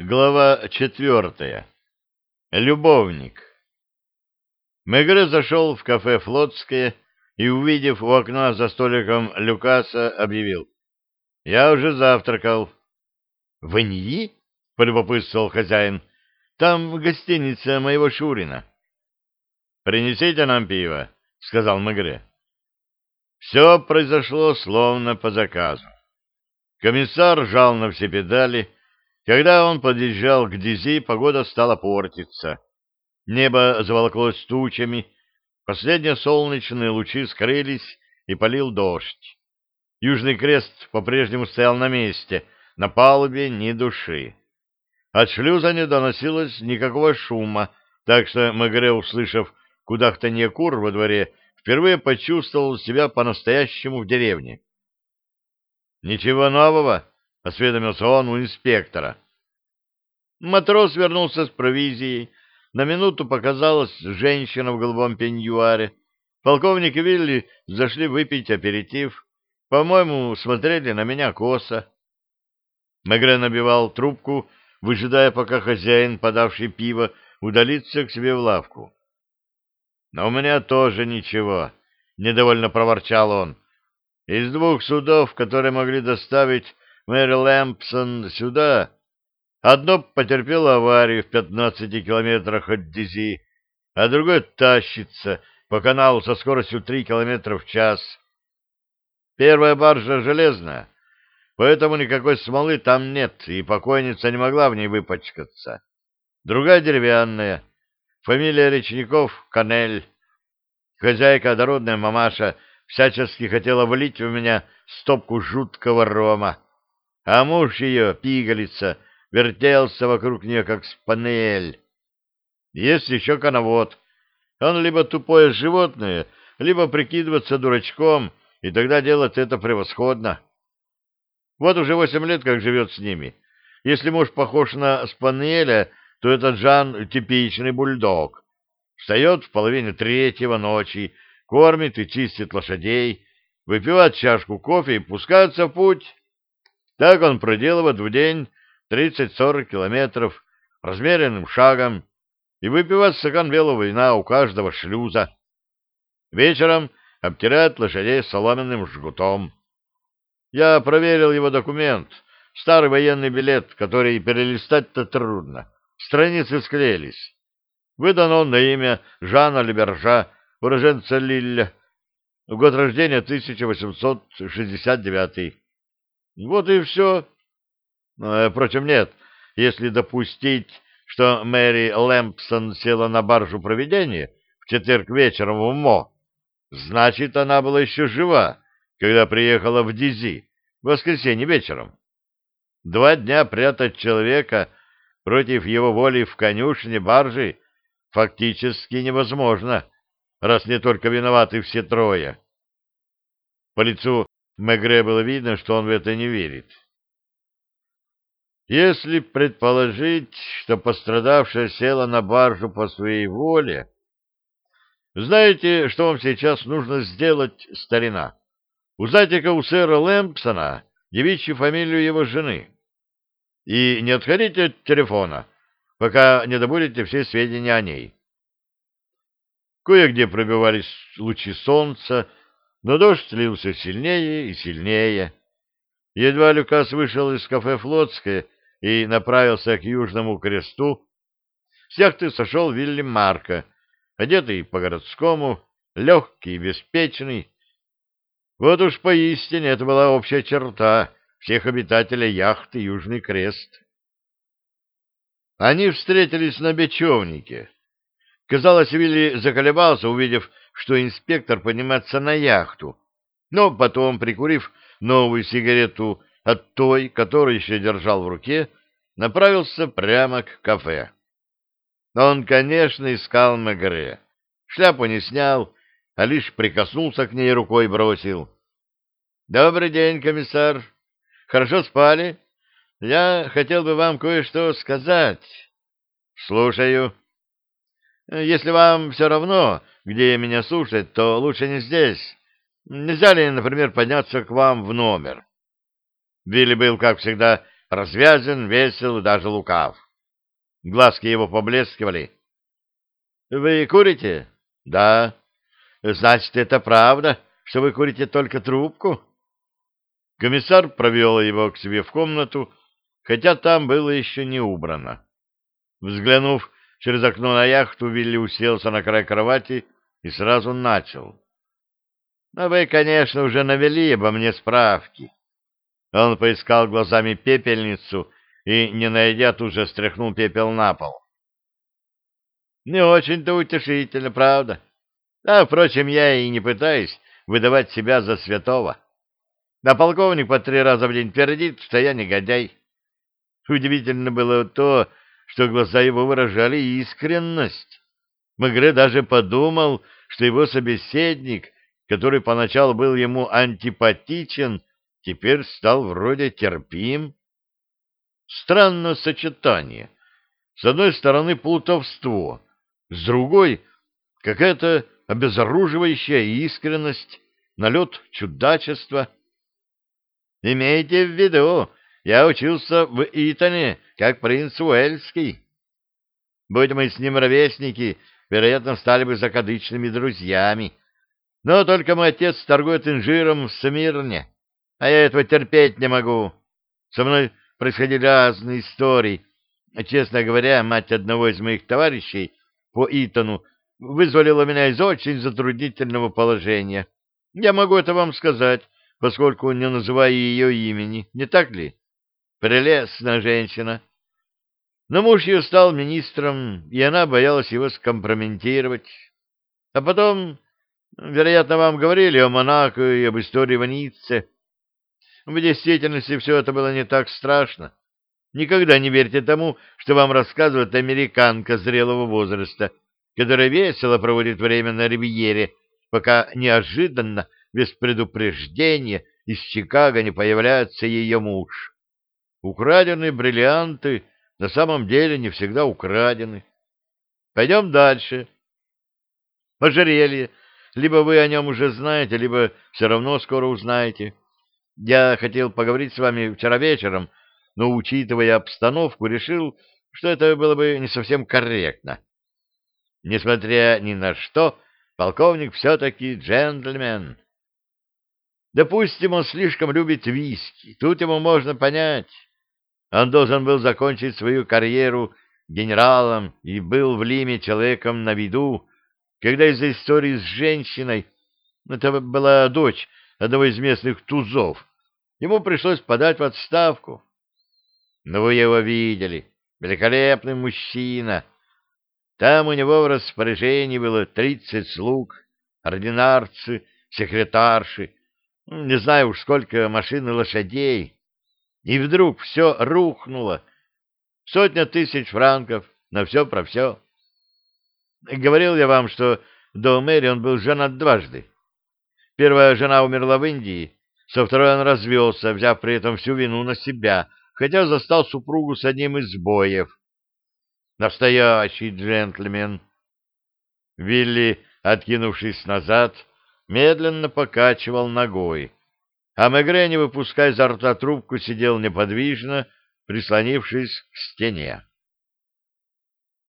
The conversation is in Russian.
Глава четвертая. Любовник. Мегре зашел в кафе «Флотское» и, увидев у окна за столиком Люкаса, объявил. — Я уже завтракал. — В Иньи? — полюбопытствовал хозяин. — Там гостиница моего Шурина. — Принесите нам пиво, — сказал Мегре. Все произошло словно по заказу. Комиссар жал на все педали, когда он подъезжал к Дизи, погода стала портиться. Небо заволоклось тучами, последние солнечные лучи скрылись, и полил дождь. Южный крест по-прежнему стоял на месте, на палубе ни души. От шлюза не доносилось никакого шума, так что Мегре, услышав кудахтанье кур во дворе, впервые почувствовал себя по-настоящему в деревне. «Ничего нового?» — осведомился он у инспектора. Матрос вернулся с провизией. На минуту показалась женщина в голубом пеньюаре. Полковник и Вилли зашли выпить аперитив. По-моему, смотрели на меня косо. Мегре набивал трубку, выжидая, пока хозяин, подавший пиво, удалится к себе в лавку. — Но у меня тоже ничего, — недовольно проворчал он. Из двух судов, которые могли доставить Мэри Лэмпсон сюда, одно потерпело аварию в 15 километрах от Дизи, а другое тащится по каналу со скоростью 3 километра в час. Первая баржа железная, поэтому никакой смолы там нет, и покойница не могла в ней выпачкаться. Другая деревянная, фамилия речников — Канель. Хозяйка, дородная мамаша — всячески хотела влить в меня стопку жуткого рома, а муж ее, пигалица, вертелся вокруг нее, как спанель. Есть еще коновод. Он либо тупое животное, либо прикидываться дурачком, и тогда делать это превосходно. Вот уже восемь лет как живет с ними. Если муж похож на спанеля, то этот Жан — типичный бульдог. Встает в половине третьего ночи, кормит и чистит лошадей, выпивает чашку кофе и пускается в путь. Так он проделывает в день 30-40 километров размеренным шагом и выпивает стакан белого вина у каждого шлюза. Вечером обтирает лошадей соломенным жгутом. Я проверил его документ, старый военный билет, который перелистать-то трудно. Страницы склеились. Выдан он на имя Жана Лебержа, уроженца Лилля, год рождения 1869. Вот и все. Э, впрочем, нет, если допустить, что Мэри Лэмпсон села на баржу проведения в четверг вечером в МО, значит, она была еще жива, когда приехала в Дизи в воскресенье вечером. Два дня прятать человека против его воли в конюшне баржи фактически невозможно раз не только виноваты все трое. По лицу Мегре было видно, что он в это не верит. Если предположить, что пострадавшая села на баржу по своей воле, знаете, что вам сейчас нужно сделать, старина? Узнайте-ка у сэра Лэмпсона девичью фамилию его жены. И не отходите от телефона, пока не добудете все сведения о ней. Кое-где пробивались лучи солнца, но дождь лился сильнее и сильнее. Едва Люкас вышел из кафе «Флотское» и направился к Южному кресту, с яхты сошел Вилли Марко, одетый по-городскому, легкий беспечный. Вот уж поистине это была общая черта всех обитателей яхты «Южный крест». Они встретились на бечевнике. Казалось, Вилли заколебался, увидев, что инспектор поднимается на яхту, но потом, прикурив новую сигарету от той, которую еще держал в руке, направился прямо к кафе. Он, конечно, искал Мегре. Шляпу не снял, а лишь прикоснулся к ней рукой и бросил. — Добрый день, комиссар. Хорошо спали? Я хотел бы вам кое-что сказать. — Слушаю. — если вам все равно, где меня слушать, то лучше не здесь. Нельзя ли, например, подняться к вам в номер? Вилли был, как всегда, развязен, весел и даже лукав. Глазки его поблескивали. — Вы курите? — Да. — Значит, это правда, что вы курите только трубку? Комиссар провел его к себе в комнату, хотя там было еще не убрано. Взглянув через окно на яхту, Вилли уселся на край кровати и сразу начал. — Но вы, конечно, уже навели обо мне справки. Он поискал глазами пепельницу и, не найдя, тут же стряхнул пепел на пол. Не очень-то утешительно, правда. А, впрочем, я и не пытаюсь выдавать себя за святого. А полковник по три раза в день твердит, что я негодяй. Удивительно было то, что глаза его выражали искренность. Мегре даже подумал, что его собеседник, который поначалу был ему антипатичен, теперь стал вроде терпим. Странное сочетание. С одной стороны плутовство, с другой — какая-то обезоруживающая искренность, налет чудачества. Имейте в виду, я учился в Итоне, как принц Уэльский. Будь мы с ним ровесники, вероятно, стали бы закадычными друзьями. Но только мой отец торгует инжиром в Смирне, а я этого терпеть не могу. Со мной происходили разные истории. Честно говоря, мать одного из моих товарищей по Итону вызволила меня из очень затруднительного положения. Я могу это вам сказать, поскольку не называю ее имени, не так ли? Прелестная женщина. Но муж ее стал министром, и она боялась его скомпрометировать. А потом, вероятно, вам говорили о Монако и об истории в Ницце. В действительности все это было не так страшно. Никогда не верьте тому, что вам рассказывает американка зрелого возраста, которая весело проводит время на ривьере, пока неожиданно, без предупреждения, из Чикаго не появляется ее муж. Украденные бриллианты на самом деле не всегда украдены. Пойдем дальше. Ожерелье. Либо вы о нем уже знаете, либо все равно скоро узнаете. Я хотел поговорить с вами вчера вечером, но, учитывая обстановку, решил, что это было бы не совсем корректно. Несмотря ни на что, полковник все-таки джентльмен. Допустим, он слишком любит виски, тут ему можно понять. Он должен был закончить свою карьеру генералом и был в Лиме человеком на виду, когда из-за истории с женщиной, это была дочь одного из местных тузов, ему пришлось подать в отставку. Но вы его видели. Великолепный мужчина. Там у него в распоряжении было тридцать слуг, ординарцы, секретарши, ну, не знаю уж сколько машин и лошадей. И вдруг все рухнуло. Сотня тысяч франков на все про все. Говорил я вам, что до Мэри он был женат дважды. Первая жена умерла в Индии, со второй он развелся, взяв при этом всю вину на себя, хотя застал супругу с одним из боев. Настоящий джентльмен. Вилли, откинувшись назад, медленно покачивал ногой, а Мегре, не выпуская изо рта трубку, сидел неподвижно, прислонившись к стене.